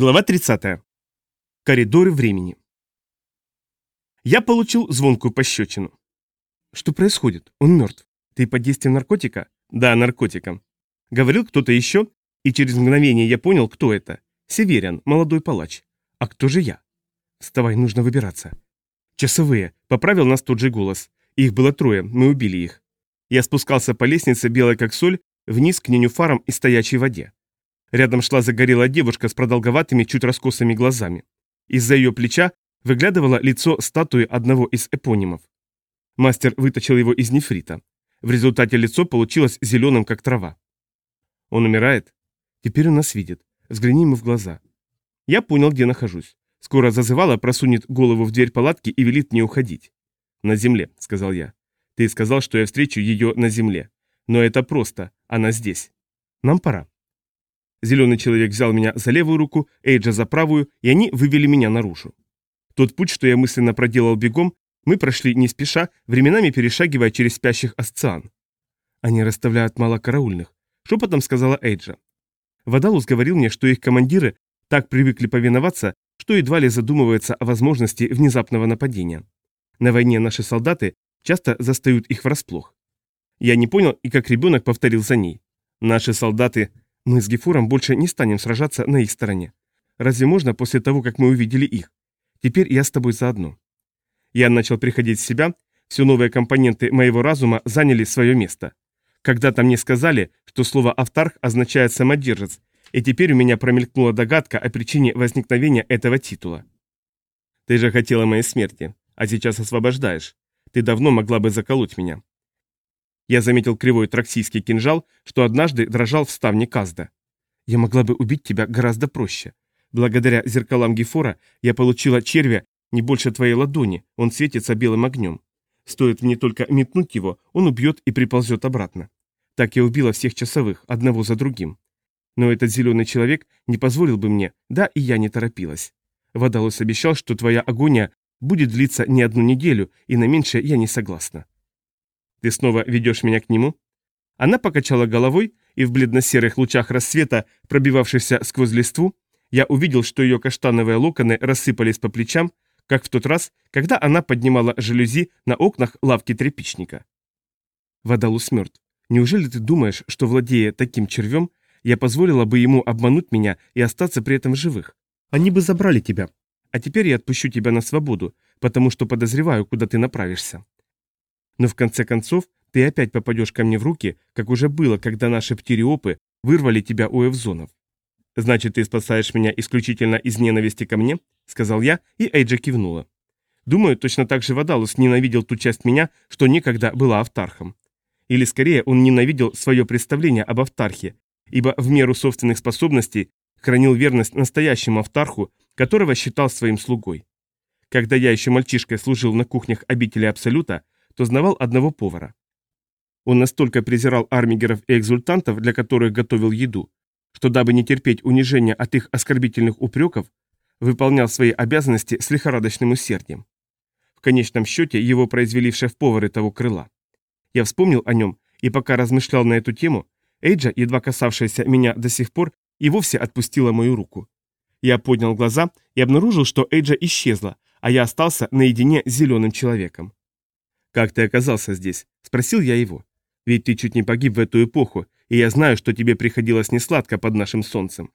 Глава 30. Коридоры времени. Я получил звонкую пощечину. Что происходит? Он мертв. Ты под действием наркотика? Да, наркотиком. Говорил кто-то еще, и через мгновение я понял, кто это. Северян, молодой палач. А кто же я? Вставай, нужно выбираться. Часовые. Поправил нас тот же голос. Их было трое, мы убили их. Я спускался по лестнице, белой как соль, вниз к ненюфарам и стоячей воде. Рядом шла загорелая девушка с продолговатыми, чуть раскосыми глазами. Из-за ее плеча выглядывало лицо статуи одного из эпонимов. Мастер выточил его из нефрита. В результате лицо получилось зеленым, как трава. Он умирает? Теперь он нас видит. Взгляни ему в глаза. Я понял, где нахожусь. Скоро зазывала, просунет голову в дверь палатки и велит не уходить. «На земле», — сказал я. «Ты сказал, что я встречу ее на земле. Но это просто. Она здесь. Нам пора». Зеленый человек взял меня за левую руку, Эйджа за правую, и они вывели меня наружу. Тот путь, что я мысленно проделал бегом, мы прошли не спеша, временами перешагивая через спящих асциан. Они расставляют мало караульных, шепотом сказала Эйджа. Водалус говорил мне, что их командиры так привыкли повиноваться, что едва ли задумываются о возможности внезапного нападения. На войне наши солдаты часто застают их врасплох. Я не понял и как ребенок повторил за ней. Наши солдаты мы с Гефуром больше не станем сражаться на их стороне. Разве можно после того, как мы увидели их? Теперь я с тобой заодно. Я начал приходить в себя, все новые компоненты моего разума заняли свое место. Когда-то мне сказали, что слово «автарх» означает «самодержец», и теперь у меня промелькнула догадка о причине возникновения этого титула. Ты же хотела моей смерти, а сейчас освобождаешь. Ты давно могла бы заколоть меня. Я заметил кривой траксийский кинжал, что однажды дрожал в ставне Казда. Я могла бы убить тебя гораздо проще. Благодаря зеркалам Гефора я получила червя не больше твоей ладони, он светится белым огнем. Стоит мне только метнуть его, он убьет и приползет обратно. Так я убила всех часовых, одного за другим. Но этот зеленый человек не позволил бы мне, да и я не торопилась. Водолос обещал, что твоя агония будет длиться не одну неделю, и на меньшее я не согласна. Ты снова ведешь меня к нему?» Она покачала головой, и в бледно-серых лучах рассвета, пробивавшихся сквозь листву, я увидел, что ее каштановые локоны рассыпались по плечам, как в тот раз, когда она поднимала жалюзи на окнах лавки тряпичника. Водолус мертв. Неужели ты думаешь, что, владея таким червем, я позволила бы ему обмануть меня и остаться при этом живых? Они бы забрали тебя. А теперь я отпущу тебя на свободу, потому что подозреваю, куда ты направишься. Но в конце концов ты опять попадешь ко мне в руки, как уже было, когда наши птириопы вырвали тебя у эвзонов. Значит, ты спасаешь меня исключительно из ненависти ко мне? Сказал я, и Эйджа кивнула. Думаю, точно так же Вадалус ненавидел ту часть меня, что никогда была автархом. Или скорее, он ненавидел свое представление об автархе, ибо в меру собственных способностей хранил верность настоящему автарху, которого считал своим слугой. Когда я еще мальчишкой служил на кухнях обители Абсолюта, то знавал одного повара. Он настолько презирал армигеров и экзультантов, для которых готовил еду, что дабы не терпеть унижения от их оскорбительных упреков, выполнял свои обязанности с лихорадочным усердием. В конечном счете его произвели в шеф-повары того крыла. Я вспомнил о нем, и пока размышлял на эту тему, Эйджа, едва касавшаяся меня до сих пор, и вовсе отпустила мою руку. Я поднял глаза и обнаружил, что Эйджа исчезла, а я остался наедине с зеленым человеком. «Как ты оказался здесь?» – спросил я его. «Ведь ты чуть не погиб в эту эпоху, и я знаю, что тебе приходилось несладко под нашим солнцем».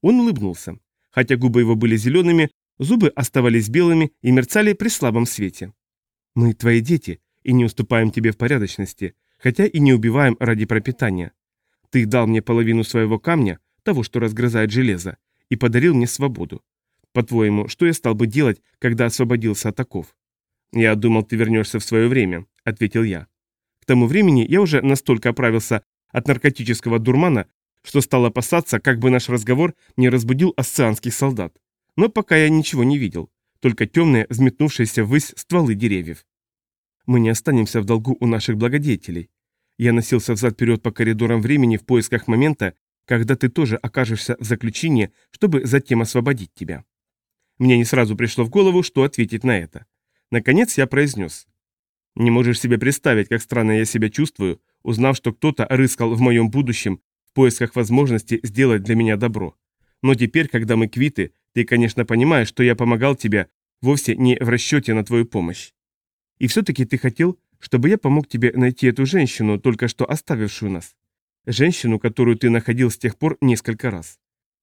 Он улыбнулся. Хотя губы его были зелеными, зубы оставались белыми и мерцали при слабом свете. «Мы твои дети и не уступаем тебе в порядочности, хотя и не убиваем ради пропитания. Ты дал мне половину своего камня, того, что разгрызает железо, и подарил мне свободу. По-твоему, что я стал бы делать, когда освободился от оков? «Я думал, ты вернешься в свое время», — ответил я. К тому времени я уже настолько оправился от наркотического дурмана, что стал опасаться, как бы наш разговор не разбудил асцианских солдат. Но пока я ничего не видел, только темные, взметнувшиеся ввысь стволы деревьев. Мы не останемся в долгу у наших благодетелей. Я носился взад-вперед по коридорам времени в поисках момента, когда ты тоже окажешься в заключении, чтобы затем освободить тебя. Мне не сразу пришло в голову, что ответить на это. Наконец я произнес. Не можешь себе представить, как странно я себя чувствую, узнав, что кто-то рыскал в моем будущем в поисках возможности сделать для меня добро. Но теперь, когда мы квиты, ты, конечно, понимаешь, что я помогал тебе вовсе не в расчете на твою помощь. И все-таки ты хотел, чтобы я помог тебе найти эту женщину, только что оставившую нас. Женщину, которую ты находил с тех пор несколько раз.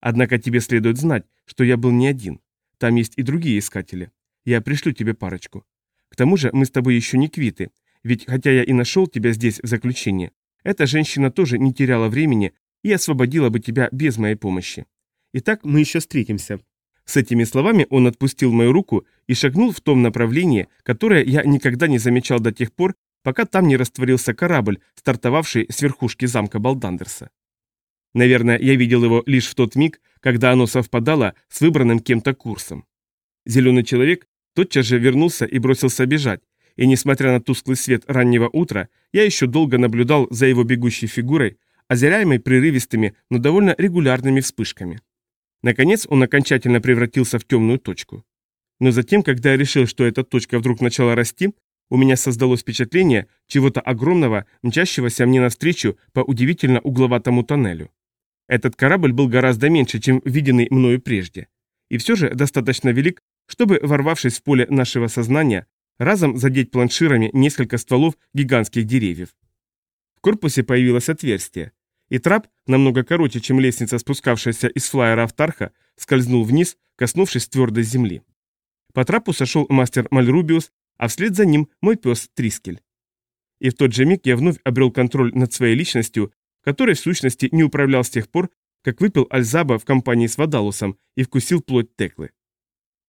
Однако тебе следует знать, что я был не один. Там есть и другие искатели. Я пришлю тебе парочку. К тому же мы с тобой еще не квиты, ведь хотя я и нашел тебя здесь в заключении, эта женщина тоже не теряла времени и освободила бы тебя без моей помощи. Итак, мы еще встретимся. С этими словами он отпустил мою руку и шагнул в том направлении, которое я никогда не замечал до тех пор, пока там не растворился корабль, стартовавший с верхушки замка Балдандерса. Наверное, я видел его лишь в тот миг, когда оно совпадало с выбранным кем-то курсом. Зеленый человек тотчас же вернулся и бросился бежать, и несмотря на тусклый свет раннего утра, я еще долго наблюдал за его бегущей фигурой, озеряемой прерывистыми, но довольно регулярными вспышками. Наконец он окончательно превратился в темную точку. Но затем, когда я решил, что эта точка вдруг начала расти, у меня создалось впечатление чего-то огромного, мчащегося мне навстречу по удивительно угловатому тоннелю. Этот корабль был гораздо меньше, чем виденный мною прежде. И все же достаточно велик, чтобы, ворвавшись в поле нашего сознания, разом задеть планширами несколько стволов гигантских деревьев. В корпусе появилось отверстие, и трап, намного короче, чем лестница, спускавшаяся из флайера Автарха, скользнул вниз, коснувшись твердой земли. По трапу сошел мастер Мальрубиус, а вслед за ним мой пес Трискель. И в тот же миг я вновь обрел контроль над своей личностью, которой в сущности не управлял с тех пор, как выпил Альзаба в компании с Вадалусом и вкусил плоть Теклы.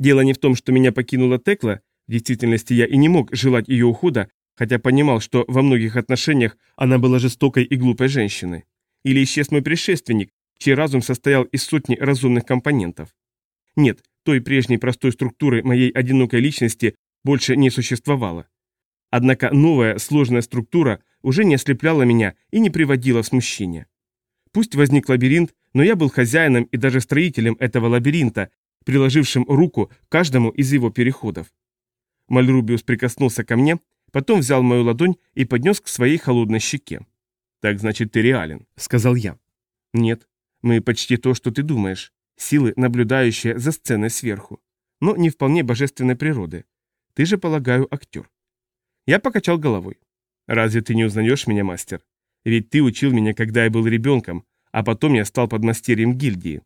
Дело не в том, что меня покинула Текла, в действительности я и не мог желать ее ухода, хотя понимал, что во многих отношениях она была жестокой и глупой женщиной. Или исчез мой предшественник, чей разум состоял из сотни разумных компонентов. Нет, той прежней простой структуры моей одинокой личности больше не существовало. Однако новая сложная структура уже не ослепляла меня и не приводила в смущение. Пусть возник лабиринт, но я был хозяином и даже строителем этого лабиринта, приложившим руку каждому из его переходов. Мальрубиус прикоснулся ко мне, потом взял мою ладонь и поднес к своей холодной щеке. «Так значит, ты реален», — сказал я. «Нет, мы почти то, что ты думаешь. Силы, наблюдающие за сценой сверху. Но не вполне божественной природы. Ты же, полагаю, актер». Я покачал головой. «Разве ты не узнаешь меня, мастер? Ведь ты учил меня, когда я был ребенком, а потом я стал подмастерьем гильдии.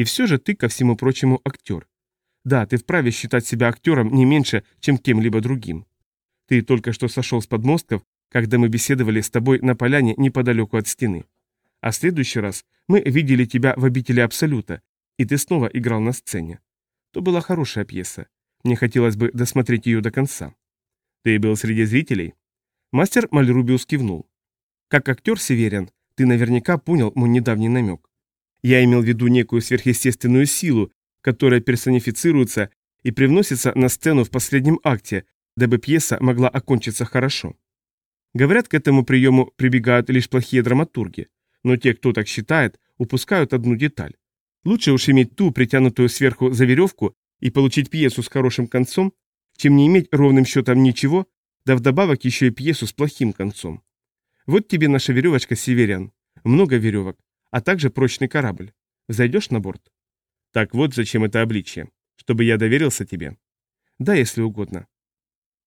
И все же ты, ко всему прочему, актер. Да, ты вправе считать себя актером не меньше, чем кем-либо другим. Ты только что сошел с подмостков когда мы беседовали с тобой на поляне неподалеку от стены. А в следующий раз мы видели тебя в обители Абсолюта, и ты снова играл на сцене. То была хорошая пьеса. Мне хотелось бы досмотреть ее до конца. Ты был среди зрителей? Мастер Мальрубиус кивнул. Как актер Северин, ты наверняка понял мой недавний намек. Я имел в виду некую сверхъестественную силу, которая персонифицируется и привносится на сцену в последнем акте, дабы пьеса могла окончиться хорошо. Говорят, к этому приему прибегают лишь плохие драматурги, но те, кто так считает, упускают одну деталь. Лучше уж иметь ту, притянутую сверху за веревку, и получить пьесу с хорошим концом, чем не иметь ровным счетом ничего, да вдобавок еще и пьесу с плохим концом. Вот тебе наша веревочка, Северян. Много веревок, а также прочный корабль. Зайдешь на борт? Так вот зачем это обличье. Чтобы я доверился тебе? Да, если угодно.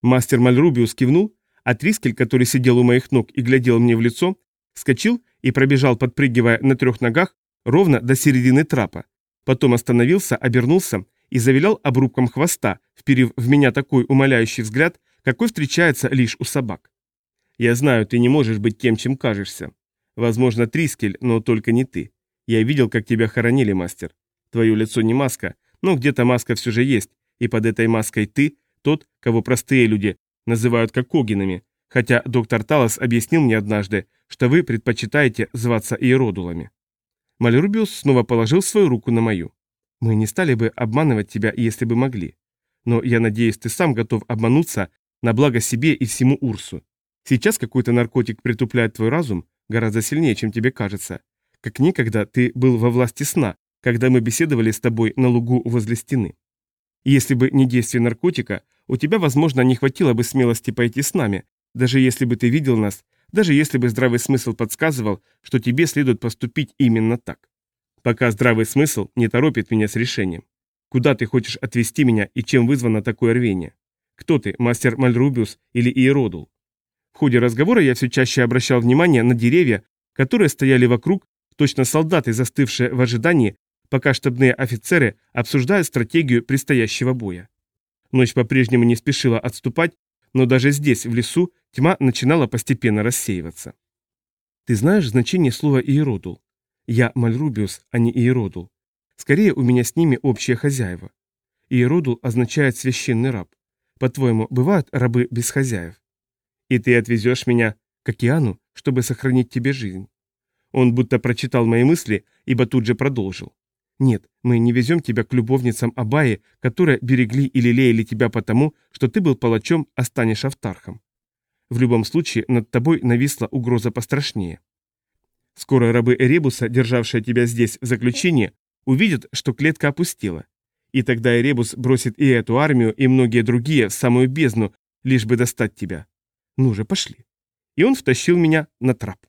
Мастер Мальрубиус кивнул, а Трискель, который сидел у моих ног и глядел мне в лицо, вскочил и пробежал, подпрыгивая на трех ногах, ровно до середины трапа. Потом остановился, обернулся и завилял обрубком хвоста, вперив в меня такой умоляющий взгляд, какой встречается лишь у собак. «Я знаю, ты не можешь быть тем, чем кажешься. Возможно, Трискель, но только не ты. Я видел, как тебя хоронили, мастер. Твое лицо не маска, но где-то маска все же есть, и под этой маской ты, тот, кого простые люди называют кокогинами, хотя доктор Талос объяснил мне однажды, что вы предпочитаете зваться иеродулами. Малерубиус снова положил свою руку на мою. Мы не стали бы обманывать тебя, если бы могли. Но я надеюсь, ты сам готов обмануться на благо себе и всему Урсу. Сейчас какой-то наркотик притупляет твой разум гораздо сильнее, чем тебе кажется. Как некогда ты был во власти сна, когда мы беседовали с тобой на лугу возле стены. Если бы не действие наркотика, у тебя, возможно, не хватило бы смелости пойти с нами, даже если бы ты видел нас, даже если бы здравый смысл подсказывал, что тебе следует поступить именно так. Пока здравый смысл не торопит меня с решением. Куда ты хочешь отвезти меня и чем вызвано такое рвение? Кто ты, мастер Мальрубиус или Иеродул? В ходе разговора я все чаще обращал внимание на деревья, которые стояли вокруг, точно солдаты, застывшие в ожидании, пока штабные офицеры обсуждают стратегию предстоящего боя. Ночь по-прежнему не спешила отступать, но даже здесь, в лесу, тьма начинала постепенно рассеиваться. Ты знаешь значение слова «иеродул»? Я Мальрубиус, а не Иеродул. Скорее, у меня с ними общие хозяева. Иеродул означает «священный раб». По-твоему, бывают рабы без хозяев? И ты отвезешь меня к океану, чтобы сохранить тебе жизнь. Он будто прочитал мои мысли, ибо тут же продолжил. Нет, мы не везем тебя к любовницам Абаи, которые берегли и лелеяли тебя потому, что ты был палачом, а станешь автархом. В любом случае, над тобой нависла угроза пострашнее. Скоро рабы Эребуса, державшие тебя здесь в заключении, увидят, что клетка опустела. И тогда Эребус бросит и эту армию, и многие другие в самую бездну, лишь бы достать тебя. Ну же, пошли. И он втащил меня на трап.